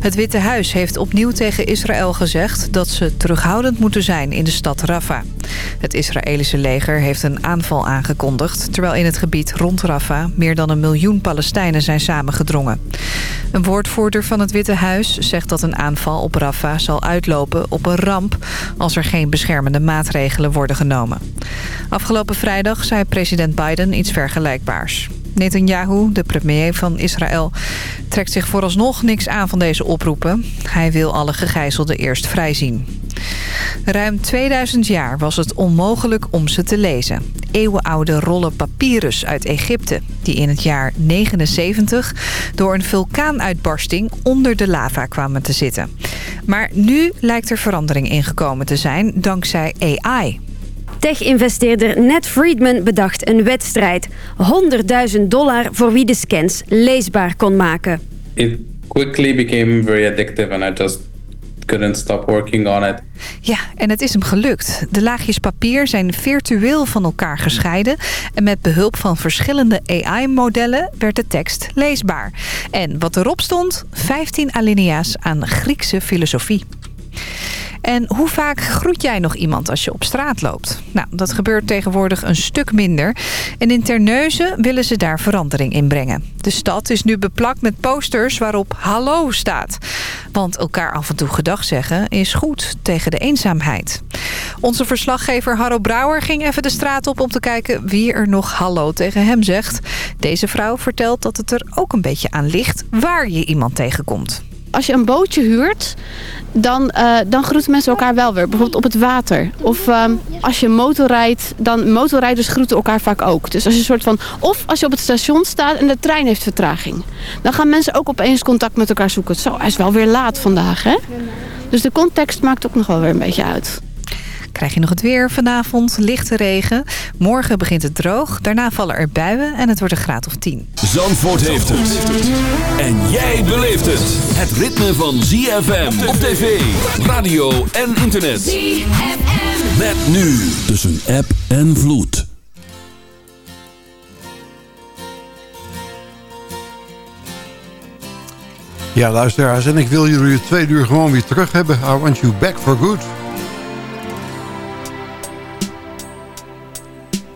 Het Witte Huis heeft opnieuw tegen Israël gezegd dat ze terughoudend moeten zijn in de stad Rafah. Het Israëlische leger heeft een aanval aangekondigd... terwijl in het gebied rond Rafah meer dan een miljoen Palestijnen zijn samengedrongen. Een woordvoerder van het Witte Huis zegt dat een aanval op Rafah zal uitlopen op een ramp... als er geen beschermende maatregelen worden genomen. Afgelopen vrijdag zei president Biden iets vergelijkbaars. Netanyahu, de premier van Israël, trekt zich vooralsnog niks aan van deze oproepen. Hij wil alle gegijzelden eerst vrijzien. Ruim 2000 jaar was het onmogelijk om ze te lezen. Eeuwenoude rollen papyrus uit Egypte... die in het jaar 79 door een vulkaanuitbarsting onder de lava kwamen te zitten. Maar nu lijkt er verandering ingekomen te zijn dankzij AI. Tech-investeerder Ned Friedman bedacht een wedstrijd. 100.000 dollar voor wie de scans leesbaar kon maken. It quickly became very addictive and I just couldn't stop working on it. Ja, en het is hem gelukt. De laagjes papier zijn virtueel van elkaar gescheiden... en met behulp van verschillende AI-modellen werd de tekst leesbaar. En wat erop stond, 15 alinea's aan Griekse filosofie. En hoe vaak groet jij nog iemand als je op straat loopt? Nou, dat gebeurt tegenwoordig een stuk minder. En in Terneuzen willen ze daar verandering in brengen. De stad is nu beplakt met posters waarop hallo staat. Want elkaar af en toe gedag zeggen is goed tegen de eenzaamheid. Onze verslaggever Harro Brouwer ging even de straat op om te kijken wie er nog hallo tegen hem zegt. Deze vrouw vertelt dat het er ook een beetje aan ligt waar je iemand tegenkomt als je een bootje huurt, dan, uh, dan groeten mensen elkaar wel weer. Bijvoorbeeld op het water. Of uh, als je motorrijdt, dan motorrijders groeten elkaar vaak ook. Dus als je een soort van, of als je op het station staat en de trein heeft vertraging. Dan gaan mensen ook opeens contact met elkaar zoeken. Zo, hij is wel weer laat vandaag, hè? Dus de context maakt ook nog wel weer een beetje uit. Krijg je nog het weer vanavond, lichte regen. Morgen begint het droog, daarna vallen er buien en het wordt een graad of 10. Zandvoort heeft het. En jij beleeft het. Het ritme van ZFM op tv, radio en internet. ZFM. Met nu tussen app en vloed. Ja, luisteraars, en ik wil jullie twee uur gewoon weer terug hebben. I want you back for good.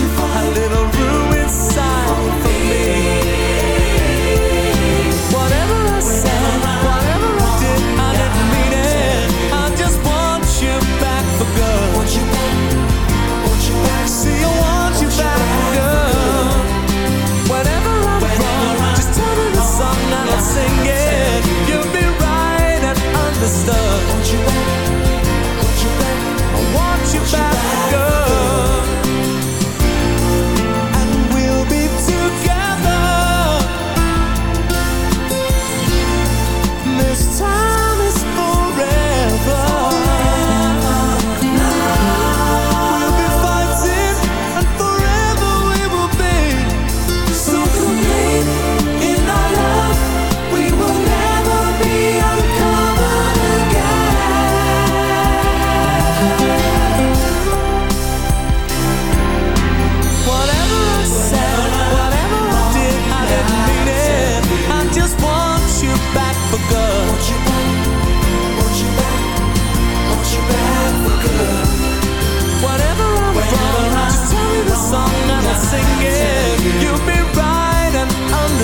you find a little room inside for me?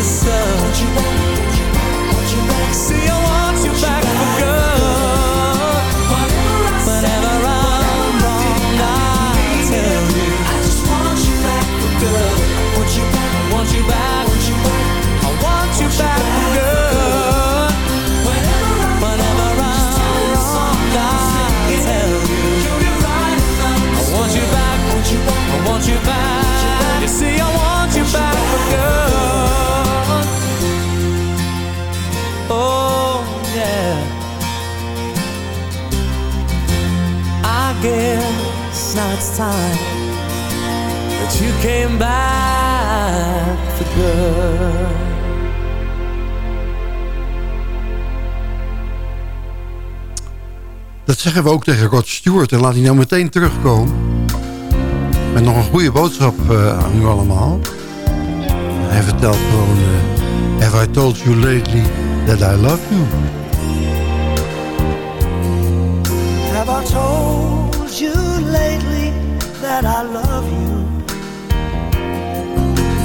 yourself. Zeggen we ook tegen Rod Stewart. En laat hij nou meteen terugkomen. Met nog een goede boodschap uh, aan u allemaal. Hij vertelt gewoon... Uh, Have I told you lately that I love you? Have I told you lately that I love you?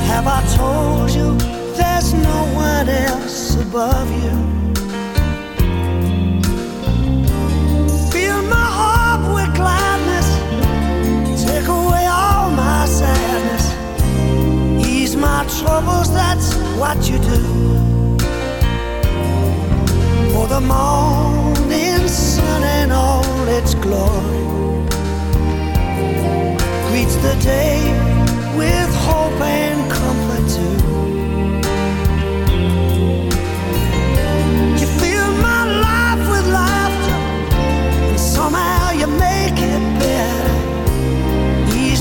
Have I told you there's no one else above you? Troubles, that's what you do. For the morning sun and all its glory greets the day with hope and comfort too.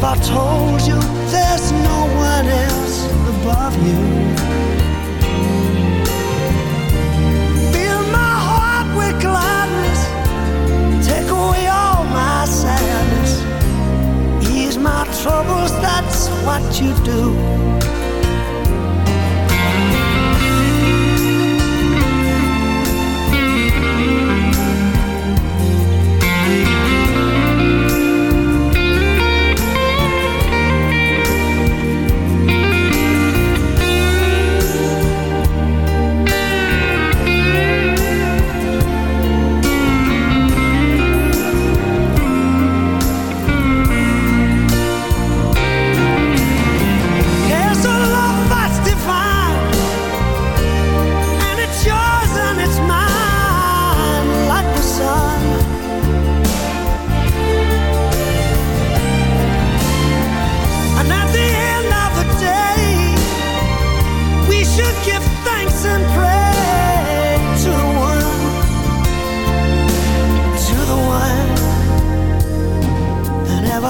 Have I told you there's no one else above you? Fill my heart with gladness, take away all my sadness, ease my troubles, that's what you do.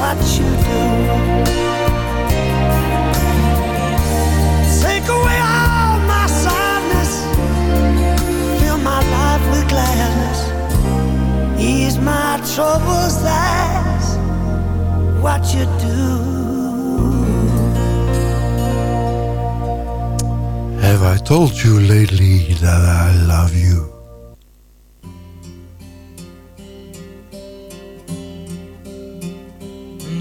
what you do. Take away all my sadness, fill my life with gladness, ease my troubles. That's what you do. Have I told you lately that I love you?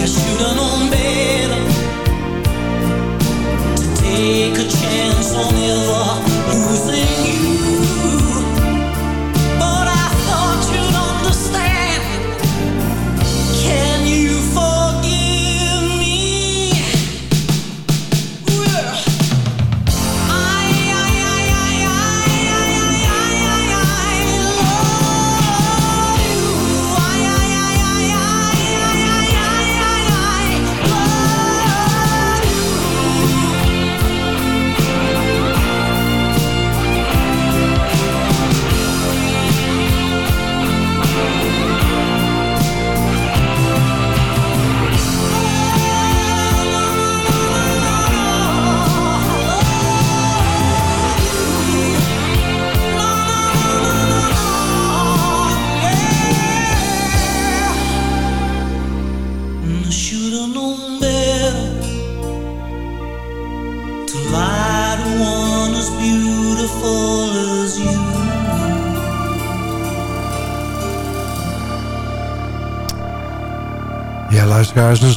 Yeah, shoot on me.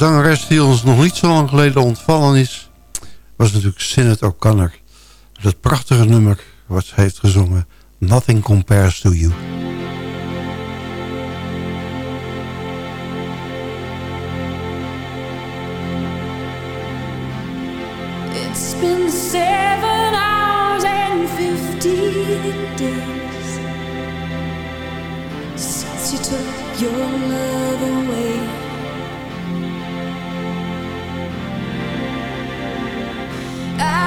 een zangeres die ons nog niet zo lang geleden ontvallen is... was natuurlijk Sinnet O'Connor. Dat prachtige nummer wat ze heeft gezongen... Nothing Compares to You. It's been seven hours and fifteen days Since you took your love away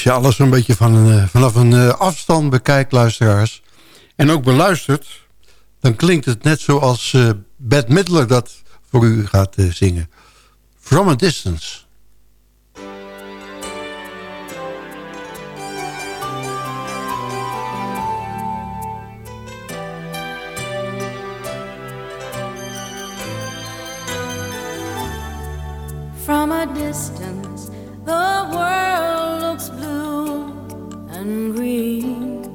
als je alles een beetje van een, eh, vanaf een eh, afstand bekijkt, luisteraars... en ook beluistert, dan klinkt het net zoals eh, uh, Bad Midler dat voor u gaat zingen. From a Distance. and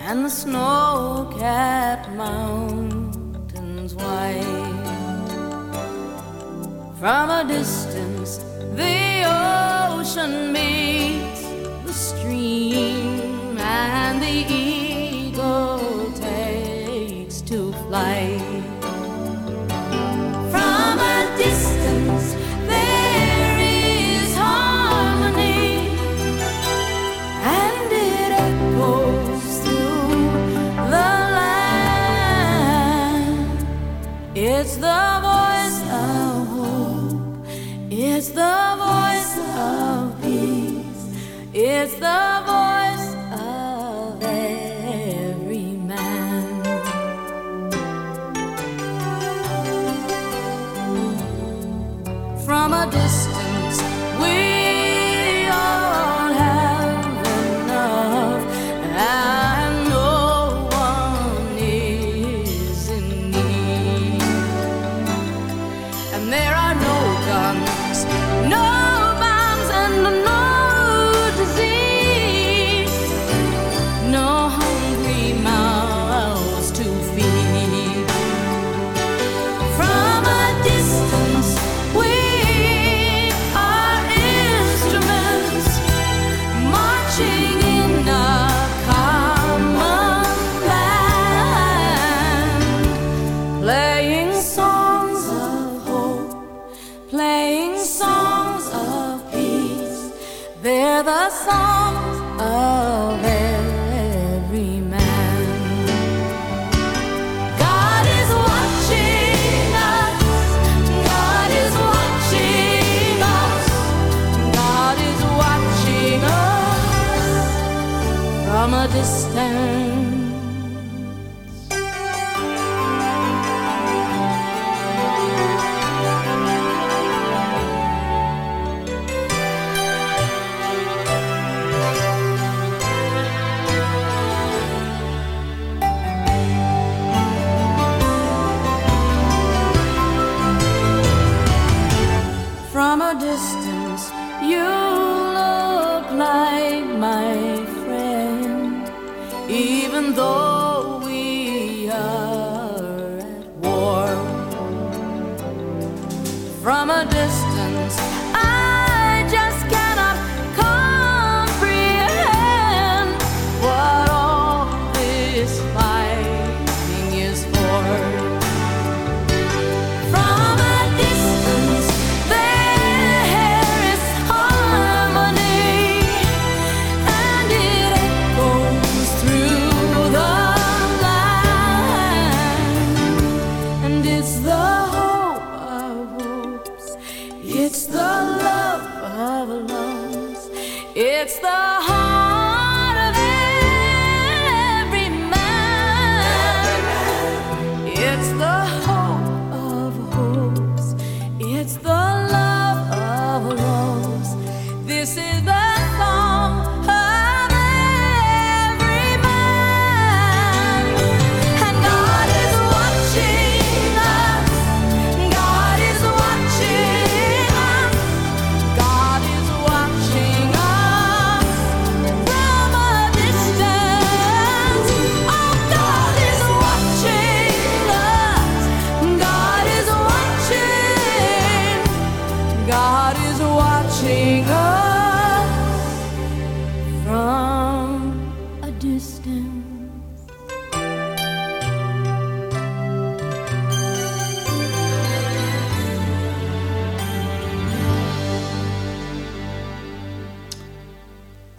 and the snow capped mountains white. From a distance, the ocean meets the stream, and the eagle takes to flight. It's the voice. distance, you look like my friend, even though.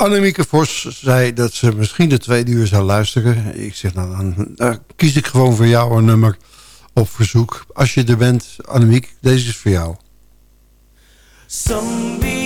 Annemieke Vos zei dat ze misschien de tweede uur zou luisteren. Ik zeg, nou, dan kies ik gewoon voor jou een nummer op verzoek. Als je er bent, Annemiek, deze is voor jou. Zombie.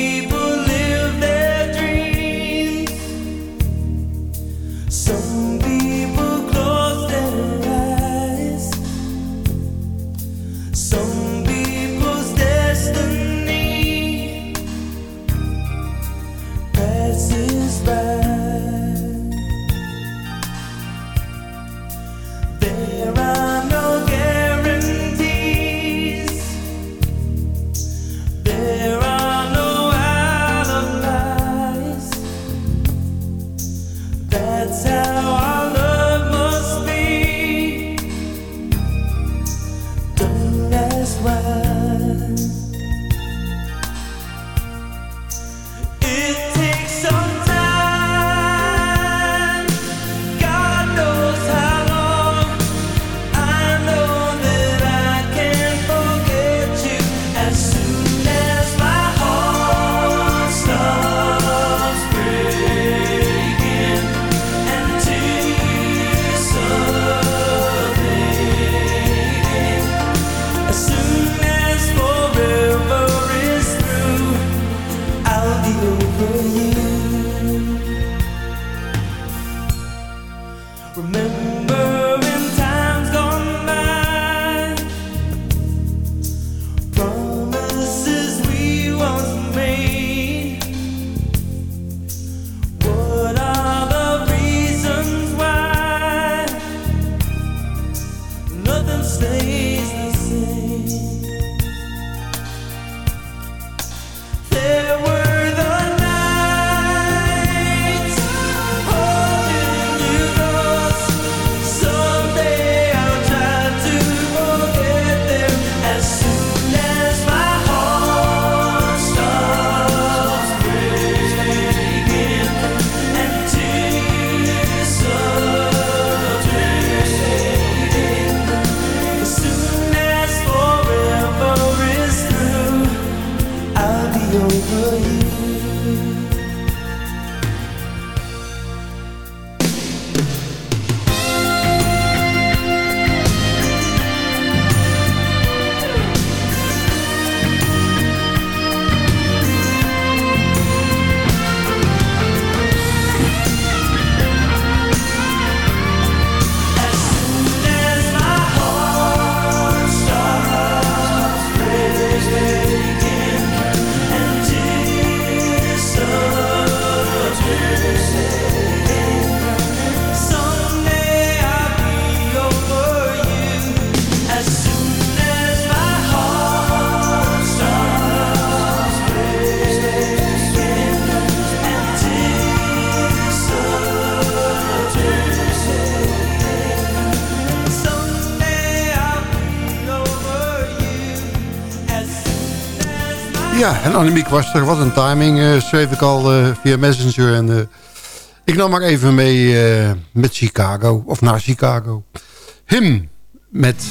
Ja, en Annemiek was er. Wat een timing, uh, schreef ik al eh, via Messenger. En, eh, ik nam maar even mee met Chicago, of naar Chicago. Him met...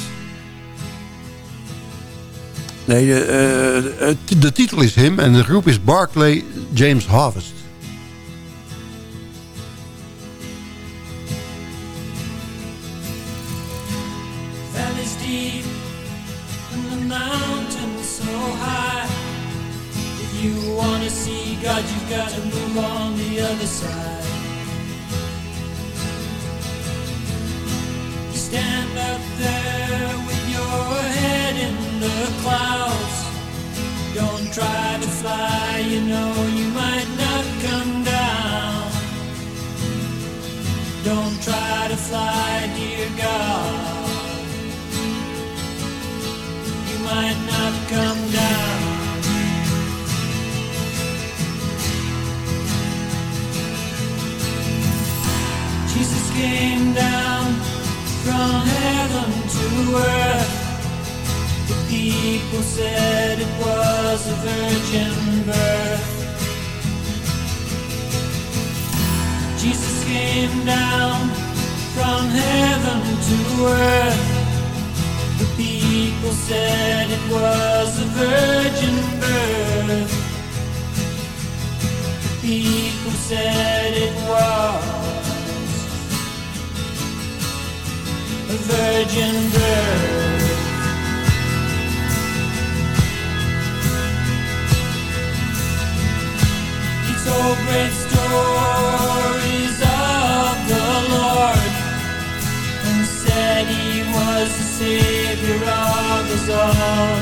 Nee, de, de titel is Him en de groep is Barclay James Harvest. so high God, you've got to move on the other side. You stand up there with your head in the clouds. Don't try to fly, you know you might not come down. Don't try to fly, dear God. You might not come down. Came down from heaven to earth. The people said it was a virgin birth. Jesus came down from heaven to earth. The people said it was a virgin birth. The people said it was virgin birth. He told great stories of the Lord and said he was the Savior of us all.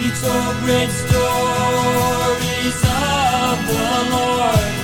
He told great stories of the Lord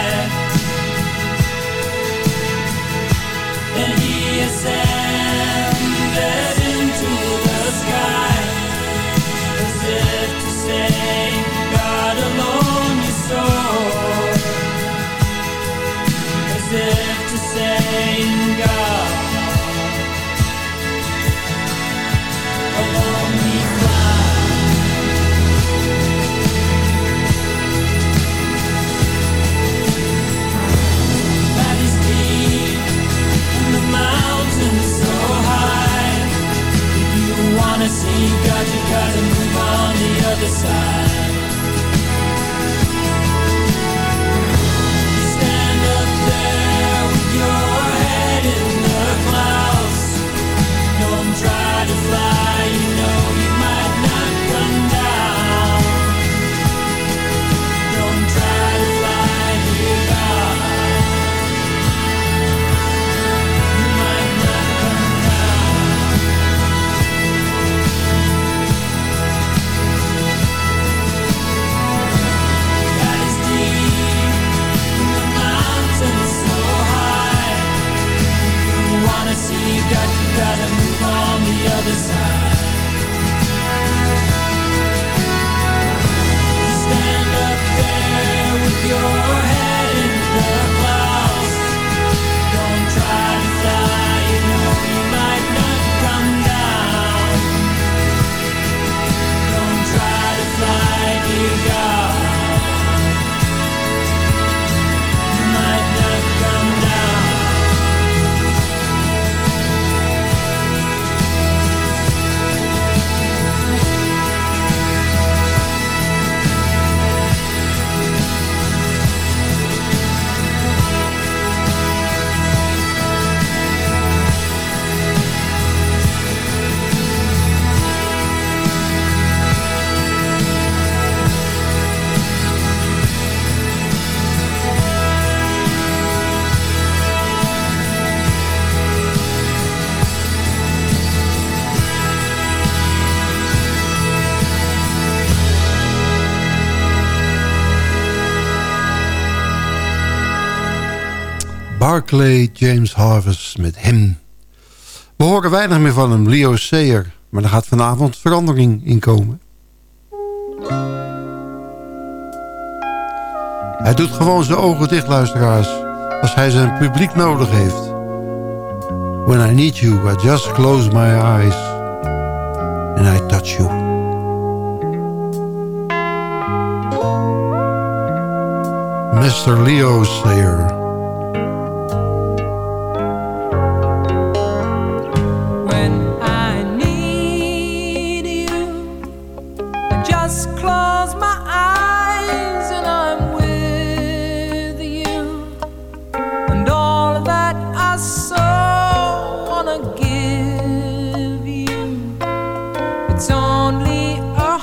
Then see God, you gotta move on the other side. You gotta move on the other side. Stand up there with your Barclay James Harvest met hem. We horen weinig meer van hem, Leo Sayer. Maar daar gaat vanavond verandering in komen. Hij doet gewoon zijn ogen dicht, luisteraars. Als hij zijn publiek nodig heeft. When I need you, I just close my eyes. And I touch you. Mr. Leo Sayer.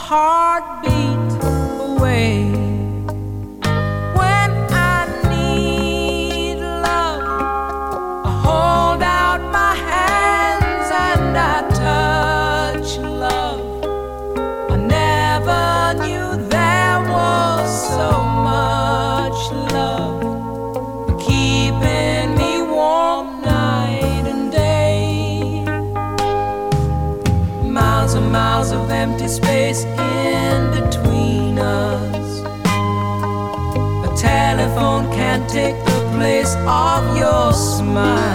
heartbeat. mais.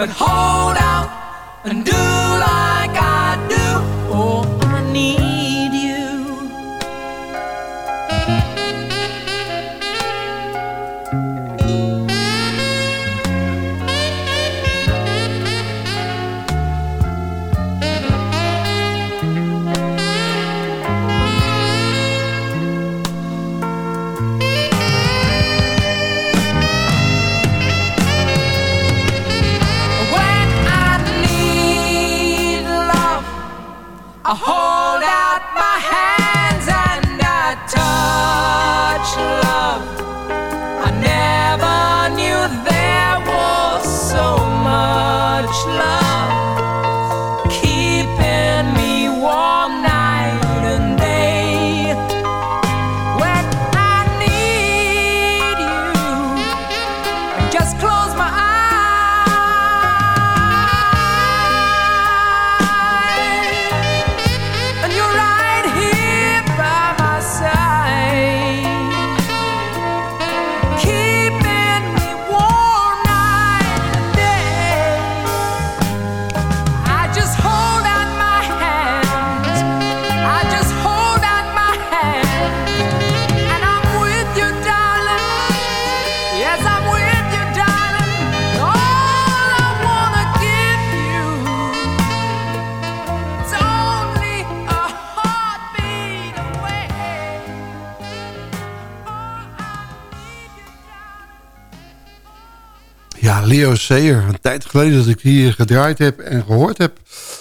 but home. Sayer. Een tijd geleden dat ik hier gedraaid heb en gehoord heb...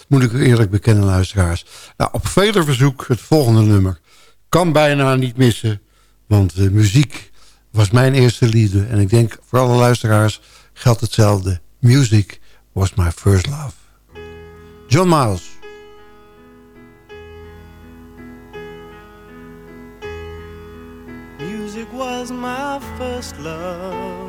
moet ik eerlijk bekennen, luisteraars. Nou, op vele verzoek het volgende nummer. Kan bijna niet missen, want de muziek was mijn eerste liefde. En ik denk voor alle luisteraars geldt hetzelfde. Music was my first love. John Miles. Music was my first love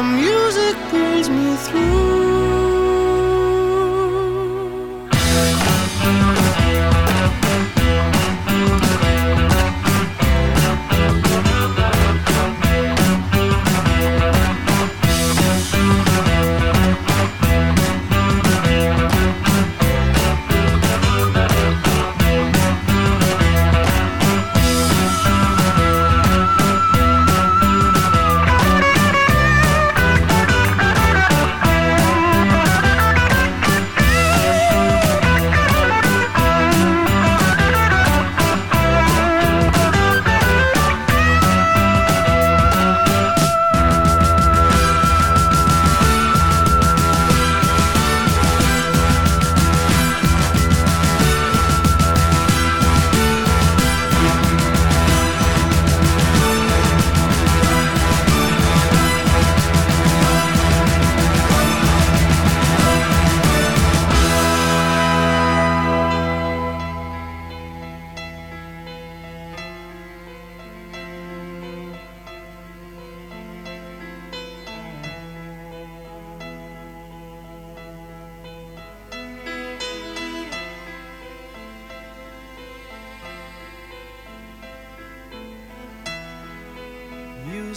Music pulls me through.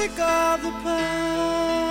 music of the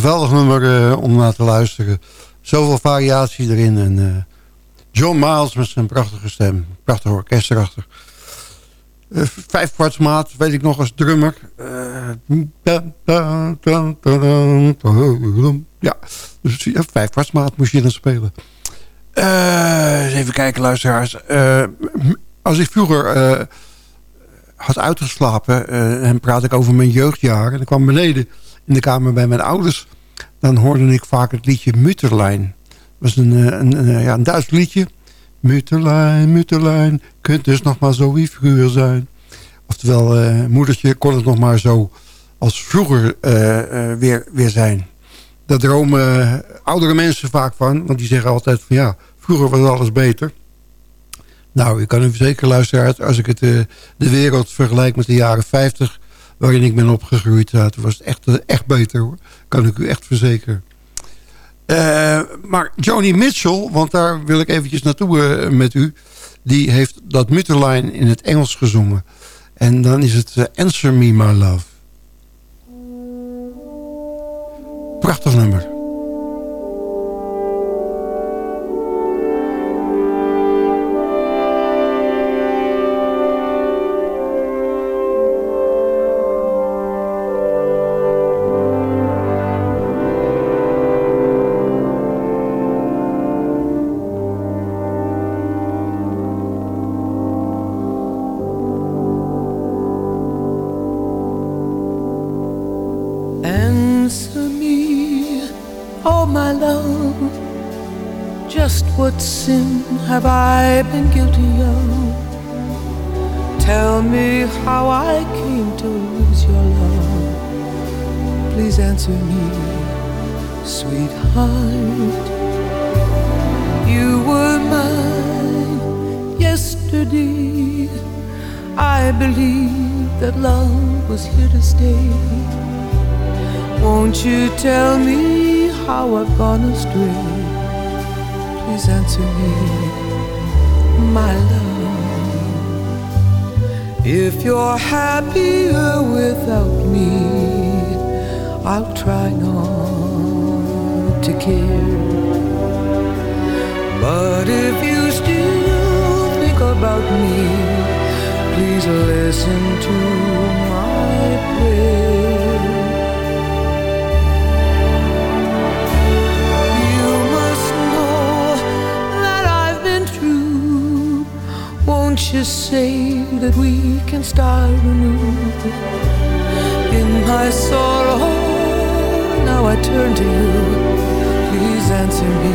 geweldig nummer uh, om naar te luisteren. Zoveel variatie erin. En, uh, John Miles met zijn prachtige stem. Prachtig orkest erachter. Uh, vijf kwartsmaat, weet ik nog als drummer. ja, dus vijf kwartsmaat moest je dan spelen. even kijken, luisteraars. als ik vroeger had uitgeslapen... en praat ik over mijn jeugdjaren... en ik kwam beneden in de kamer bij mijn ouders... dan hoorde ik vaak het liedje Mutterlijn. Dat was een, eh, een, ja, Duits liedje. Mutterlijn, Mutterlijn, kunt dus nog maar zo wie vroeger zijn. Oftewel, uh, moedertje kon het nog maar zo als vroeger uh, weer, weer zijn. Daar dromen oudere mensen vaak van. Want die zeggen altijd van ja, vroeger was alles beter. Nou, ik kan u zeker luisteren als ik het, de wereld vergelijk met de jaren 50 waarin ik ben opgegroeid. Ja, was echt, echt beter. Kan ik u echt verzekeren. Uh, maar Joni Mitchell, want daar wil ik eventjes naartoe uh, met u. Die heeft dat Mutterline in het Engels gezongen. En dan is het uh, Answer Me My Love. Prachtig nummer. Oh, sin have I been guilty of? Tell me how I came to lose your love. Please answer me, sweetheart. You were mine yesterday. I believed that love was here to stay. Won't you tell me how I've gone astray? please answer me, my love. If you're happier without me, I'll try not to care. But if you still think about me, please listen to my prayer. Won't say that we can start anew? In my sorrow, now I turn to you. Please answer me,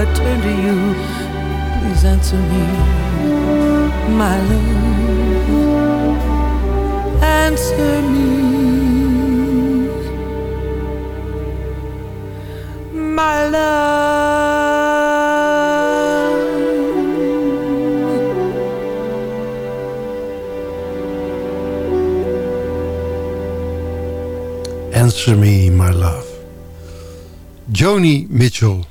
I turn to you. Please answer me, my love. Answer me, my love. Answer me, my love. Joni Mitchell.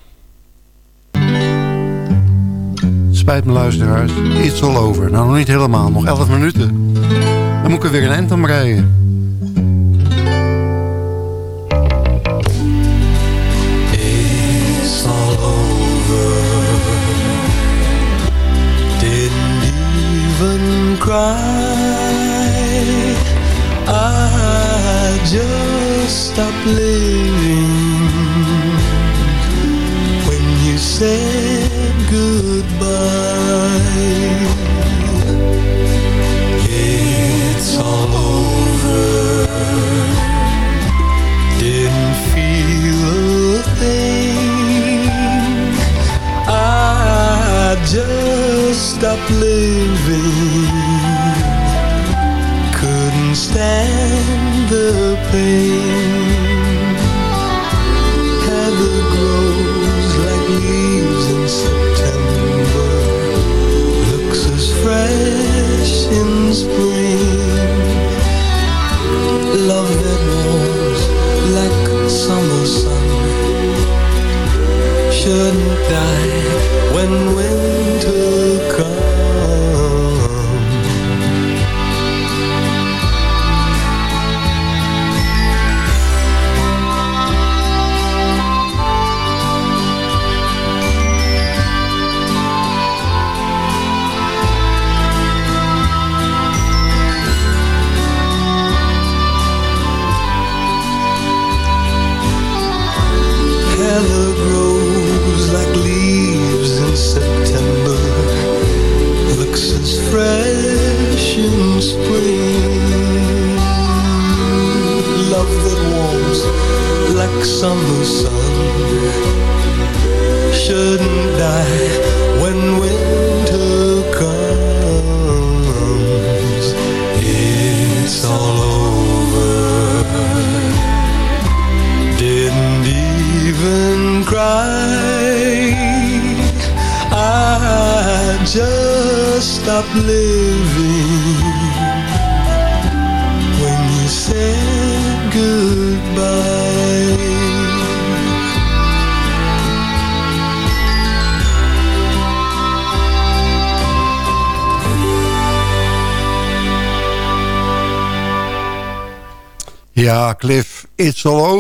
Spijt me luisteraars, it's all over. Nou, nog niet helemaal, nog 11 minuten. Dan moet ik er weer een eind om rijden. It's over. Didn't even cry. I just just stop living when you said goodbye. It's all over. Didn't feel a thing. I just stopped living. Couldn't stand the pain.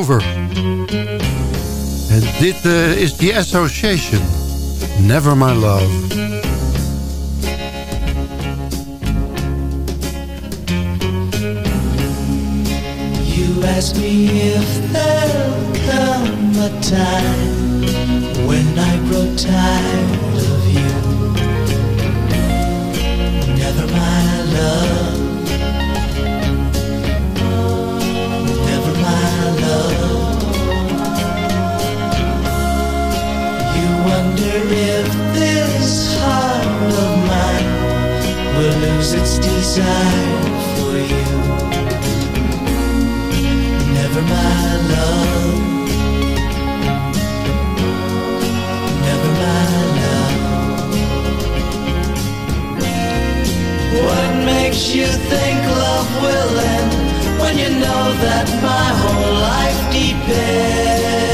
Over. En dit eh, is The Association. Never My Love. You ask me if there'll come a time when I grow tired of you. Never my love. If this heart of mine will lose its desire for you. Never my love. Never my love. What makes you think love will end when you know that my whole life depends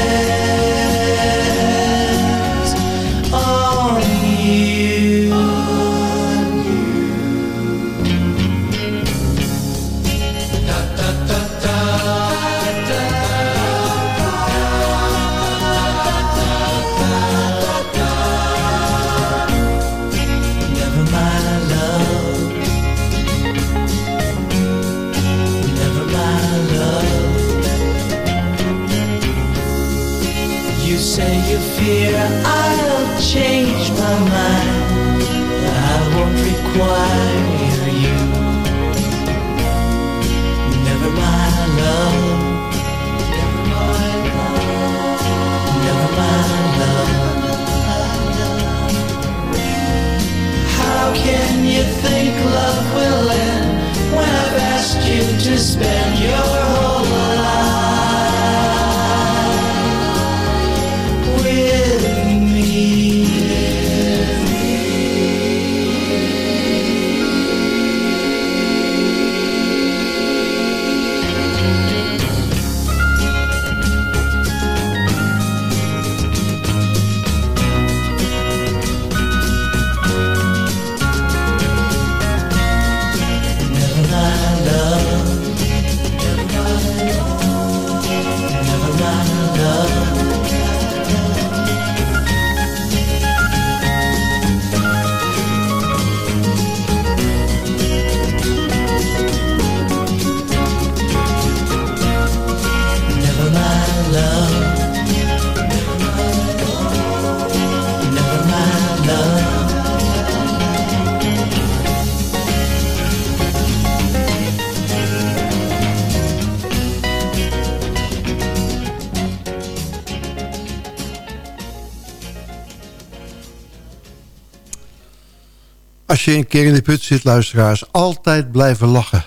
Als je een keer in de put zit, luisteraars, altijd blijven lachen.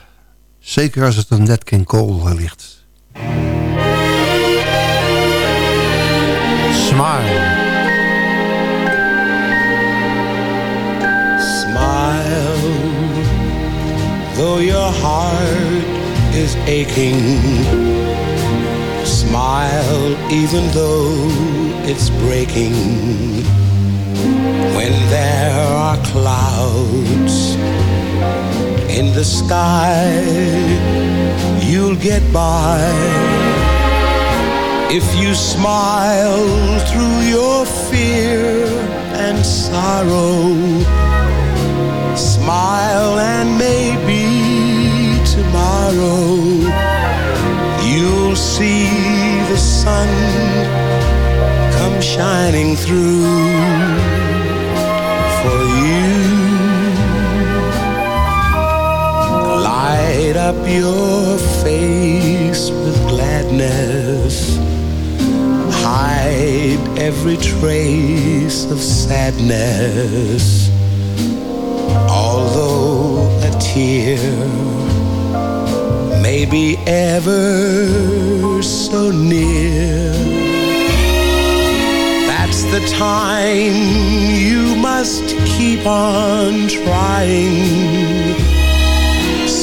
Zeker als het een Nat King Cole ligt. Smile. Smile, though your heart is aching. Smile, even though it's breaking. When there clouds in the sky, you'll get by. If you smile through your fear and sorrow, smile and maybe tomorrow you'll see the sun come shining through your face with gladness. Hide every trace of sadness. Although a tear may be ever so near. That's the time you must keep on trying.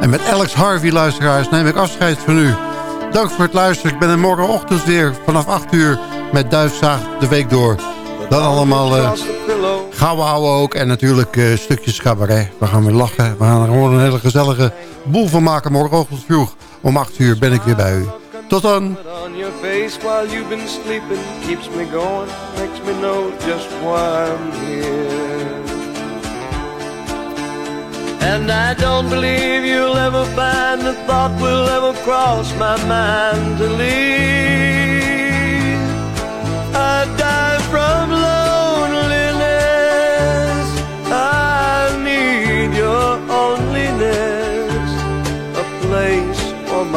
En met Alex Harvey, luisteraars, neem ik afscheid van u. Dank voor het luisteren. Ik ben er morgenochtend weer vanaf 8 uur met Duifzaag de week door. Dan allemaal uh, gouden ouwe ook en natuurlijk eh, stukjes cabaret. We gaan weer lachen. We gaan er gewoon een hele gezellige boel van maken. Morgenochtend vroeg om 8 uur ben ik weer bij u. Tot dan. And I don't believe you'll ever find thought will ever cross my mind to leave.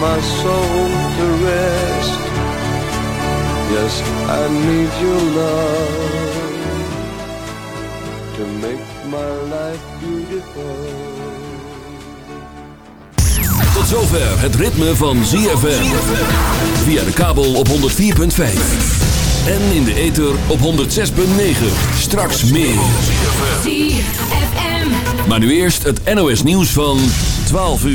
my soul to rest. Yes, I need your love to make my life beautiful. Tot zover het ritme van ZFM. Via de kabel op 104.5. En in de ether op 106.9. Straks meer. ZFM. Maar nu eerst het NOS nieuws van 12 uur.